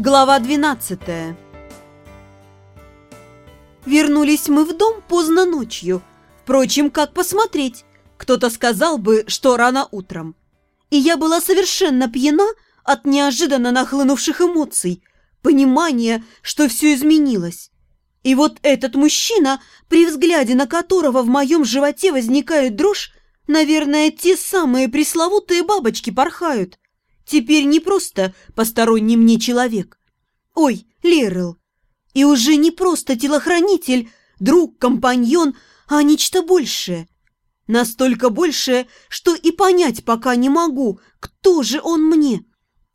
Глава 12 Вернулись мы в дом поздно ночью. Впрочем, как посмотреть? Кто-то сказал бы, что рано утром. И я была совершенно пьяна от неожиданно нахлынувших эмоций, понимания, что все изменилось. И вот этот мужчина, при взгляде на которого в моем животе возникает дрожь, наверное, те самые пресловутые бабочки порхают. Теперь не просто посторонний мне человек. Ой, Лерл. И уже не просто телохранитель, друг, компаньон, а нечто большее. Настолько большее, что и понять пока не могу, кто же он мне,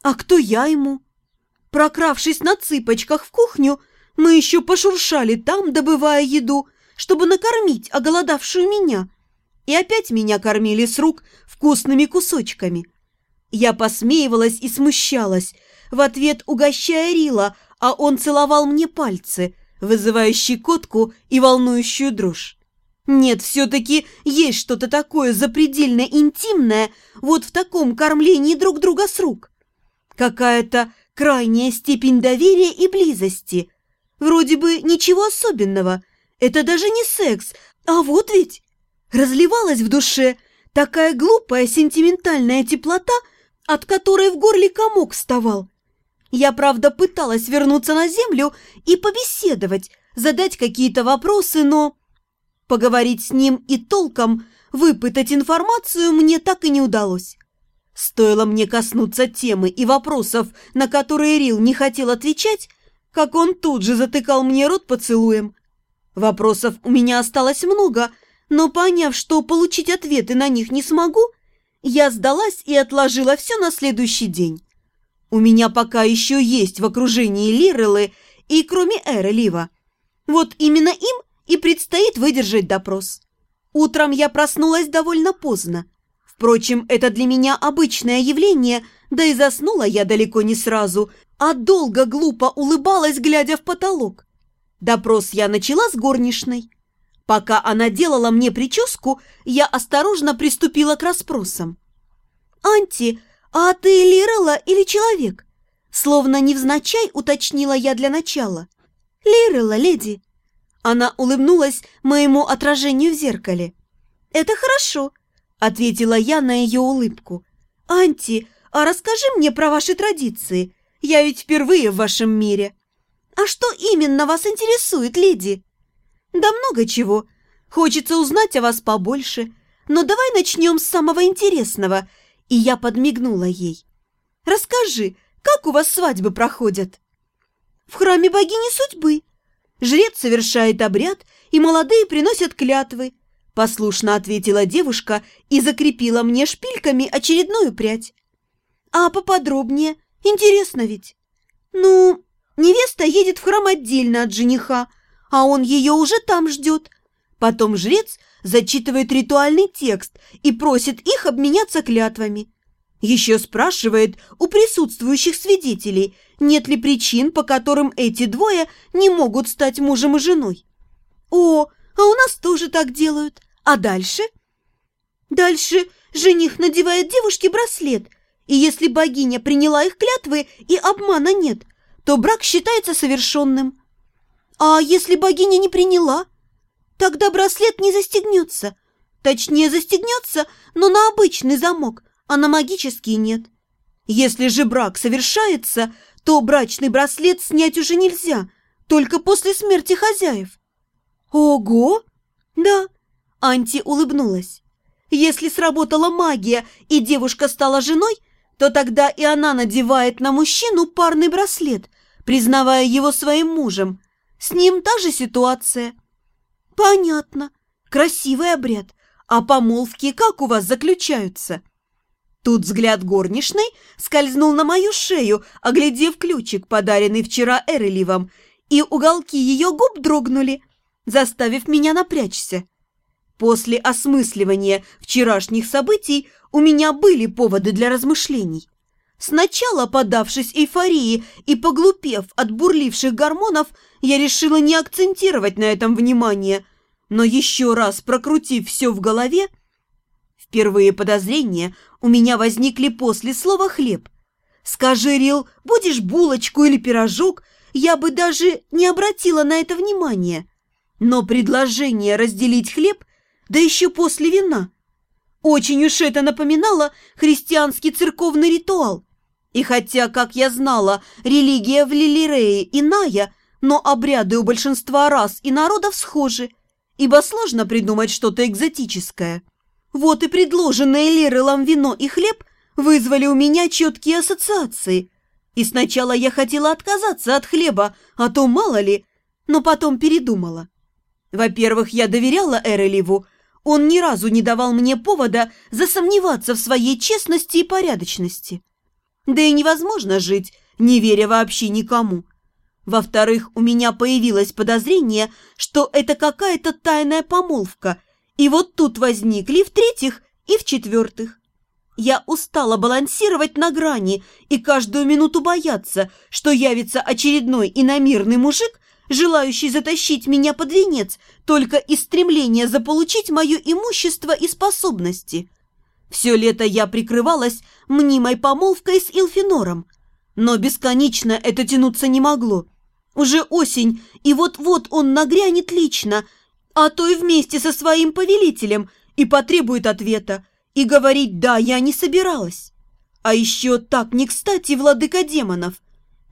а кто я ему. Прокравшись на цыпочках в кухню, мы еще пошуршали там, добывая еду, чтобы накормить оголодавшую меня. И опять меня кормили с рук вкусными кусочками – я посмеивалась и смущалась, в ответ угощая Рила, а он целовал мне пальцы, вызывая щекотку и волнующую дрожь. Нет, все-таки есть что-то такое запредельно интимное вот в таком кормлении друг друга с рук. Какая-то крайняя степень доверия и близости. Вроде бы ничего особенного. Это даже не секс, а вот ведь разливалась в душе такая глупая сентиментальная теплота – от которой в горле комок вставал. Я, правда, пыталась вернуться на землю и побеседовать, задать какие-то вопросы, но... Поговорить с ним и толком выпытать информацию мне так и не удалось. Стоило мне коснуться темы и вопросов, на которые Рил не хотел отвечать, как он тут же затыкал мне рот поцелуем. Вопросов у меня осталось много, но поняв, что получить ответы на них не смогу, я сдалась и отложила все на следующий день. У меня пока еще есть в окружении Лирелы и кроме Эры Лива. Вот именно им и предстоит выдержать допрос. Утром я проснулась довольно поздно. Впрочем, это для меня обычное явление, да и заснула я далеко не сразу, а долго глупо улыбалась, глядя в потолок. Допрос я начала с горничной. Пока она делала мне прическу, я осторожно приступила к расспросам. «Анти, а ты Лирелла или человек?» Словно невзначай уточнила я для начала. «Лирелла, леди!» Она улыбнулась моему отражению в зеркале. «Это хорошо», — ответила я на ее улыбку. «Анти, а расскажи мне про ваши традиции. Я ведь впервые в вашем мире». «А что именно вас интересует, леди?» «Да много чего. Хочется узнать о вас побольше. Но давай начнем с самого интересного». И я подмигнула ей. «Расскажи, как у вас свадьбы проходят?» «В храме богини судьбы. Жрец совершает обряд, и молодые приносят клятвы», послушно ответила девушка и закрепила мне шпильками очередную прядь. «А поподробнее? Интересно ведь?» «Ну, невеста едет в храм отдельно от жениха, а он ее уже там ждет. Потом жрец зачитывает ритуальный текст и просит их обменяться клятвами. Еще спрашивает у присутствующих свидетелей, нет ли причин, по которым эти двое не могут стать мужем и женой. О, а у нас тоже так делают. А дальше? Дальше жених надевает девушке браслет, и если богиня приняла их клятвы и обмана нет, то брак считается совершенным. А если богиня не приняла? Тогда браслет не застегнется. Точнее, застегнется, но на обычный замок, а на магический нет. Если же брак совершается, то брачный браслет снять уже нельзя, только после смерти хозяев. Ого! Да, Анти улыбнулась. Если сработала магия и девушка стала женой, то тогда и она надевает на мужчину парный браслет, признавая его своим мужем. С ним та же ситуация. Понятно. Красивый обряд. А помолвки как у вас заключаются? Тут взгляд горничной скользнул на мою шею, оглядев ключик, подаренный вчера Эреливом, и уголки ее губ дрогнули, заставив меня напрячься. После осмысливания вчерашних событий у меня были поводы для размышлений. Сначала, подавшись эйфории и поглупев от бурливших гормонов, я решила не акцентировать на этом внимание, но еще раз прокрутив все в голове, впервые подозрения у меня возникли после слова «хлеб». Скажи, Рил, будешь булочку или пирожок, я бы даже не обратила на это внимания. Но предложение разделить хлеб, да еще после вина, очень уж это напоминало христианский церковный ритуал. И хотя, как я знала, религия в Лилирее иная, но обряды у большинства рас и народов схожи, ибо сложно придумать что-то экзотическое. Вот и предложенные Лирелом вино и хлеб вызвали у меня четкие ассоциации. И сначала я хотела отказаться от хлеба, а то мало ли, но потом передумала. Во-первых, я доверяла Эреливу, он ни разу не давал мне повода засомневаться в своей честности и порядочности. Да и невозможно жить, не веря вообще никому. Во-вторых, у меня появилось подозрение, что это какая-то тайная помолвка, и вот тут возникли в-третьих и в-четвертых. Я устала балансировать на грани и каждую минуту бояться, что явится очередной иномирный мужик желающий затащить меня под венец только из стремления заполучить мое имущество и способности. Все лето я прикрывалась мнимой помолвкой с Илфинором, но бесконечно это тянуться не могло. Уже осень, и вот-вот он нагрянет лично, а то и вместе со своим повелителем, и потребует ответа, и говорить «да» я не собиралась. А еще так не кстати владыка демонов.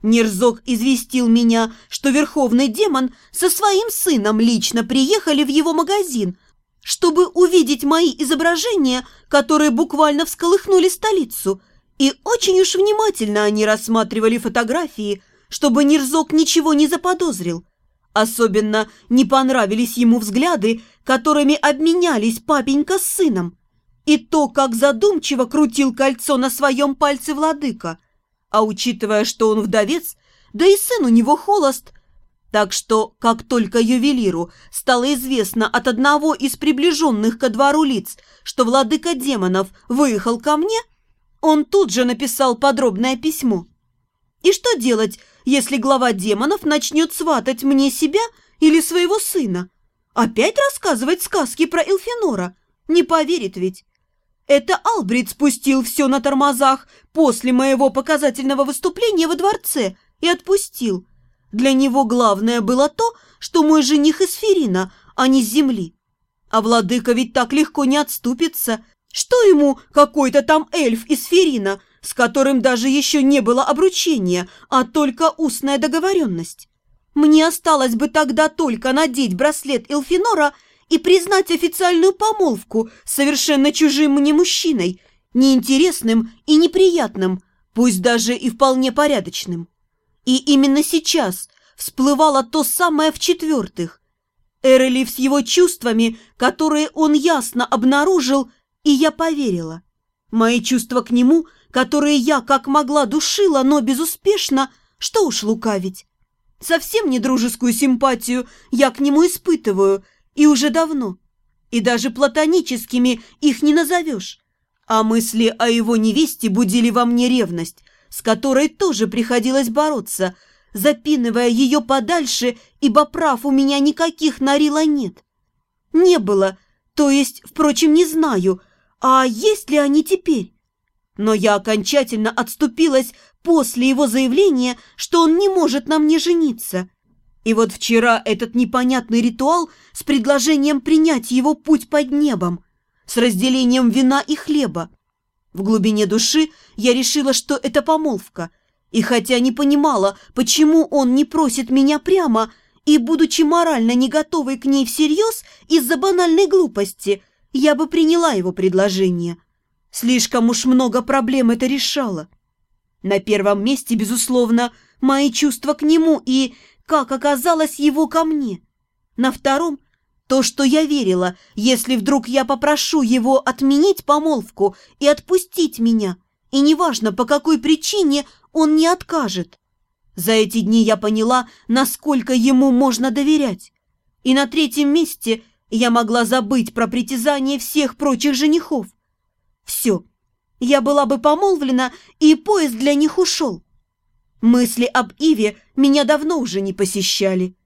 Нерзок известил меня, что верховный демон со своим сыном лично приехали в его магазин, чтобы увидеть мои изображения, которые буквально всколыхнули столицу. И очень уж внимательно они рассматривали фотографии, чтобы Нерзок ничего не заподозрил. Особенно не понравились ему взгляды, которыми обменялись папенька с сыном. И то, как задумчиво крутил кольцо на своем пальце владыка – а учитывая, что он вдовец, да и сын у него холост. Так что, как только ювелиру стало известно от одного из приближенных ко двору лиц, что владыка демонов выехал ко мне, он тут же написал подробное письмо. И что делать, если глава демонов начнет сватать мне себя или своего сына? Опять рассказывать сказки про Элфинора? Не поверит ведь. Это Албрит спустил все на тормозах после моего показательного выступления во дворце и отпустил. Для него главное было то, что мой жених из Ферина, а не с земли. А владыка ведь так легко не отступится. Что ему какой-то там эльф из Ферина, с которым даже еще не было обручения, а только устная договоренность? Мне осталось бы тогда только надеть браслет Элфинора – и признать официальную помолвку совершенно чужим мне мужчиной, неинтересным и неприятным, пусть даже и вполне порядочным. И именно сейчас всплывало то самое в-четвертых. Эрелив с его чувствами, которые он ясно обнаружил, и я поверила. Мои чувства к нему, которые я как могла душила, но безуспешно, что уж лукавить. Совсем не дружескую симпатию я к нему испытываю, и уже давно. И даже платоническими их не назовешь. А мысли о его невесте будили во мне ревность, с которой тоже приходилось бороться, запинывая ее подальше, ибо прав у меня никаких на Рила нет. Не было, то есть, впрочем, не знаю, а есть ли они теперь? Но я окончательно отступилась после его заявления, что он не может на мне жениться – и вот вчера этот непонятный ритуал с предложением принять его путь под небом, с разделением вина и хлеба. В глубине души я решила, что это помолвка, и хотя не понимала, почему он не просит меня прямо, и, будучи морально не готовой к ней всерьез из-за банальной глупости, я бы приняла его предложение. Слишком уж много проблем это решало. На первом месте, безусловно, мои чувства к нему и как оказалось его ко мне. На втором – то, что я верила, если вдруг я попрошу его отменить помолвку и отпустить меня, и неважно, по какой причине он не откажет. За эти дни я поняла, насколько ему можно доверять. И на третьем месте я могла забыть про притязание всех прочих женихов. Все, я была бы помолвлена, и поезд для них ушел. Мысли об Иве меня давно уже не посещали.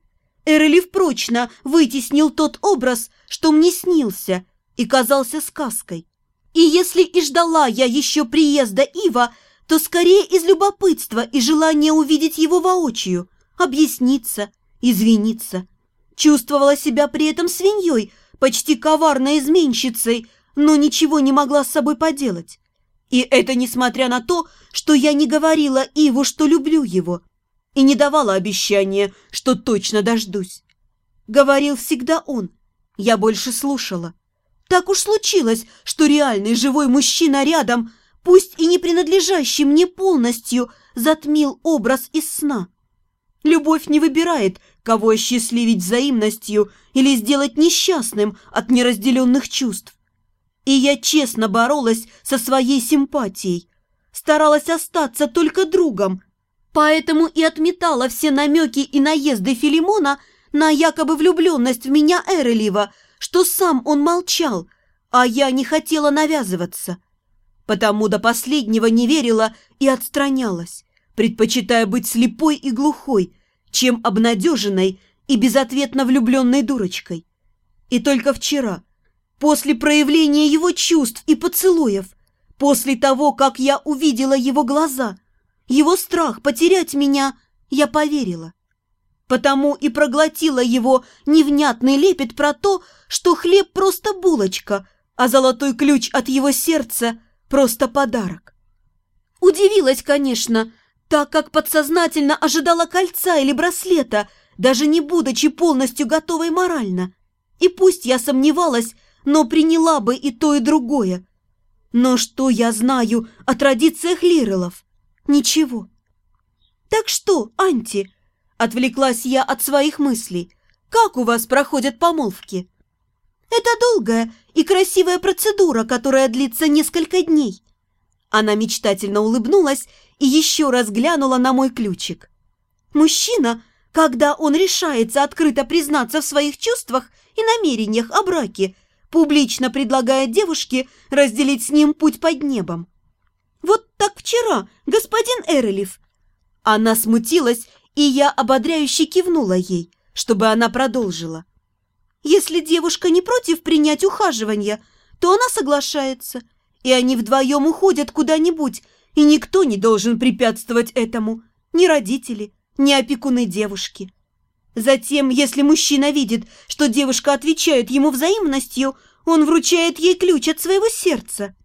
Эрелив прочно вытеснил тот образ, что мне снился и казался сказкой. И если и ждала я еще приезда Ива, то скорее из любопытства и желания увидеть его воочию, объясниться, извиниться. Чувствовала себя при этом свиньей, почти коварной изменщицей, но ничего не могла с собой поделать. И это несмотря на то, что я не говорила Иву, что люблю его, и не давала обещания, что точно дождусь. Говорил всегда он, я больше слушала. Так уж случилось, что реальный живой мужчина рядом, пусть и не принадлежащий мне полностью, затмил образ из сна. Любовь не выбирает, кого осчастливить взаимностью или сделать несчастным от неразделенных чувств. И я честно боролась со своей симпатией, старалась остаться только другом, поэтому и отметала все намеки и наезды Филимона на якобы влюбленность в меня Эрелива, что сам он молчал, а я не хотела навязываться. Потому до последнего не верила и отстранялась, предпочитая быть слепой и глухой, чем обнадеженной и безответно влюбленной дурочкой. И только вчера, После проявления его чувств и поцелуев, после того, как я увидела его глаза, его страх потерять меня, я поверила. Потому и проглотила его невнятный лепет про то, что хлеб просто булочка, а золотой ключ от его сердца просто подарок. Удивилась, конечно, так как подсознательно ожидала кольца или браслета, даже не будучи полностью готовой морально. И пусть я сомневалась, но приняла бы и то, и другое. Но что я знаю о традициях Лирелов? Ничего. Так что, Анти, отвлеклась я от своих мыслей, как у вас проходят помолвки? Это долгая и красивая процедура, которая длится несколько дней. Она мечтательно улыбнулась и еще раз глянула на мой ключик. Мужчина, когда он решается открыто признаться в своих чувствах и намерениях о браке, публично предлагая девушке разделить с ним путь под небом. «Вот так вчера, господин Эрелев!» Она смутилась, и я ободряюще кивнула ей, чтобы она продолжила. «Если девушка не против принять ухаживание, то она соглашается, и они вдвоем уходят куда-нибудь, и никто не должен препятствовать этому, ни родители, ни опекуны девушки. Затем, если мужчина видит, что девушка отвечает ему взаимностью, он вручает ей ключ от своего сердца.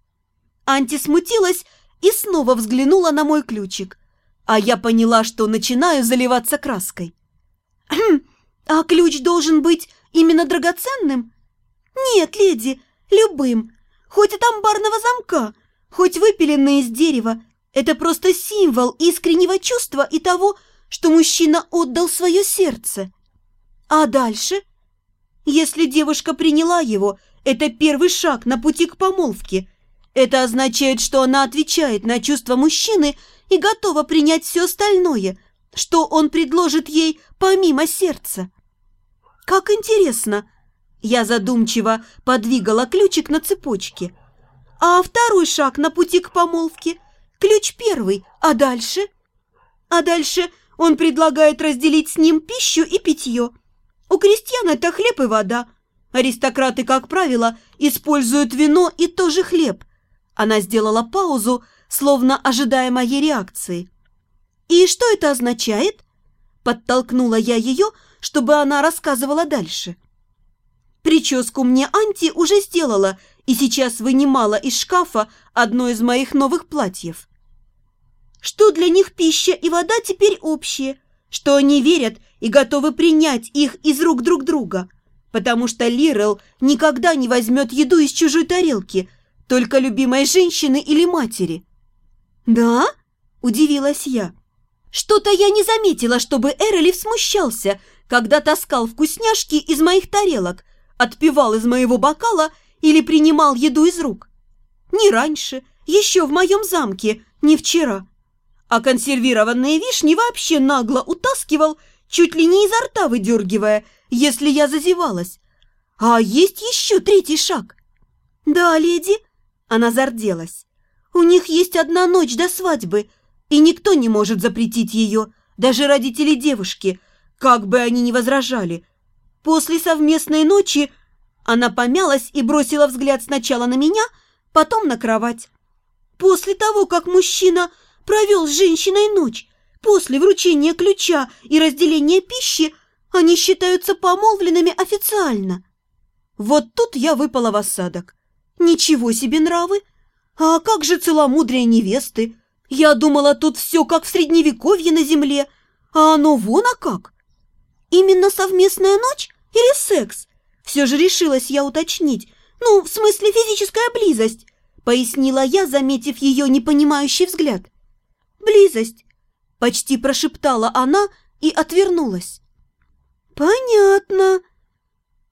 Анти смутилась и снова взглянула на мой ключик, а я поняла, что начинаю заливаться краской. «Хм, а ключ должен быть именно драгоценным?» «Нет, леди, любым, хоть от амбарного замка, хоть выпиленный из дерева. Это просто символ искреннего чувства и того, что мужчина отдал свое сердце. А дальше? Если девушка приняла его, это первый шаг на пути к помолвке. Это означает, что она отвечает на чувства мужчины и готова принять все остальное, что он предложит ей помимо сердца. Как интересно! Я задумчиво подвигала ключик на цепочке. А второй шаг на пути к помолвке? Ключ первый, а дальше? А дальше он предлагает разделить с ним пищу и питье. У крестьян это хлеб и вода. Аристократы, как правило, используют вино и тоже хлеб. Она сделала паузу, словно ожидая моей реакции. «И что это означает?» Подтолкнула я ее, чтобы она рассказывала дальше. Прическу мне Анти уже сделала и сейчас вынимала из шкафа одно из моих новых платьев что для них пища и вода теперь общие, что они верят и готовы принять их из рук друг друга, потому что Лирел никогда не возьмет еду из чужой тарелки, только любимой женщины или матери. «Да?» – удивилась я. «Что-то я не заметила, чтобы Эрелев смущался, когда таскал вкусняшки из моих тарелок, отпивал из моего бокала или принимал еду из рук. Ни раньше, еще в моем замке, ни вчера» а консервированные вишни вообще нагло утаскивал, чуть ли не изо рта выдергивая, если я зазевалась. А есть еще третий шаг. «Да, леди», — она зарделась, — «у них есть одна ночь до свадьбы, и никто не может запретить ее, даже родители девушки, как бы они ни возражали. После совместной ночи она помялась и бросила взгляд сначала на меня, потом на кровать. После того, как мужчина провел с женщиной ночь. После вручения ключа и разделения пищи они считаются помолвленными официально. Вот тут я выпала в осадок. Ничего себе нравы! А как же целомудрие невесты? Я думала, тут все как в средневековье на земле, а оно вон а как. Именно совместная ночь или секс? Все же решилась я уточнить. Ну, в смысле физическая близость, пояснила я, заметив ее непонимающий взгляд. Близость, почти прошептала она и отвернулась. Понятно.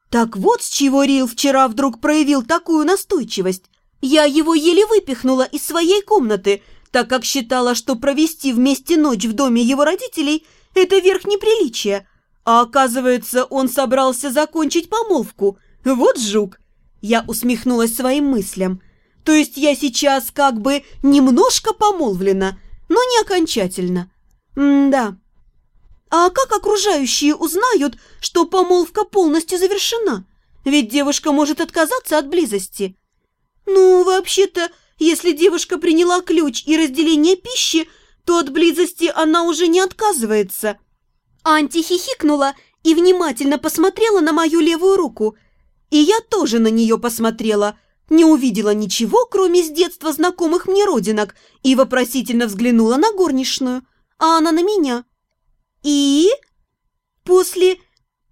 Так вот с чего Рил вчера вдруг проявил такую настойчивость. Я его еле выпихнула из своей комнаты, так как считала, что провести вместе ночь в доме его родителей – это верх неприличия. А оказывается, он собрался закончить помолвку. Вот жук. Я усмехнулась своим мыслям. То есть я сейчас как бы немножко помолвлена, но не окончательно. М-да. А как окружающие узнают, что помолвка полностью завершена? Ведь девушка может отказаться от близости. Ну, вообще-то, если девушка приняла ключ и разделение пищи, то от близости она уже не отказывается. Анти хихикнула и внимательно посмотрела на мою левую руку. И я тоже на нее посмотрела, не увидела ничего, кроме с детства знакомых мне родинок, и вопросительно взглянула на горничную, а она на меня. «И?» «После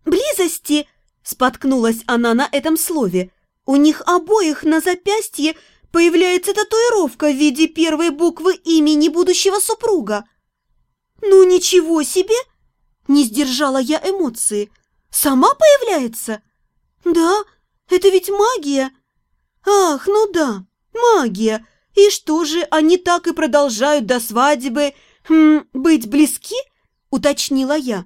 близости...» Споткнулась она на этом слове. «У них обоих на запястье появляется татуировка в виде первой буквы имени будущего супруга». «Ну ничего себе!» Не сдержала я эмоции. «Сама появляется?» «Да, это ведь магия!» «Ах, ну да, магия! И что же, они так и продолжают до свадьбы хм, быть близки?» Уточнила я.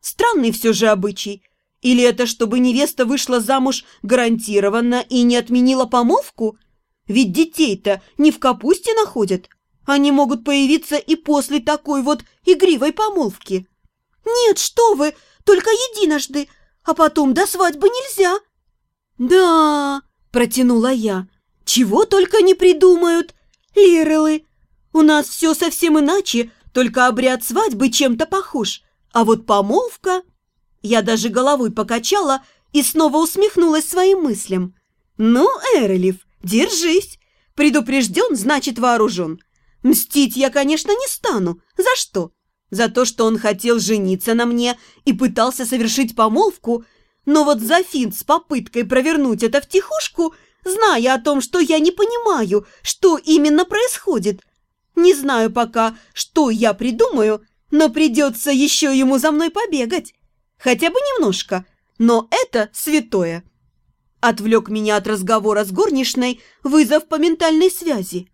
Странный все же обычай. Или это чтобы невеста вышла замуж гарантированно и не отменила помолвку? Ведь детей-то не в капусте находят. Они могут появиться и после такой вот игривой помолвки. Нет, что вы, только единожды, а потом до свадьбы нельзя. Да, протянула я. Чего только не придумают. Лирелы, у нас все совсем иначе, только обряд свадьбы чем-то похож. А вот помолвка... Я даже головой покачала и снова усмехнулась своим мыслям. «Ну, Эрелев, держись. Предупрежден, значит вооружен. Мстить я, конечно, не стану. За что? За то, что он хотел жениться на мне и пытался совершить помолвку. Но вот за финт с попыткой провернуть это втихушку, зная о том, что я не понимаю, что именно происходит, не знаю пока, что я придумаю, но придется еще ему за мной побегать. Хотя бы немножко, но это святое. Отвлек меня от разговора с горничной вызов по ментальной связи.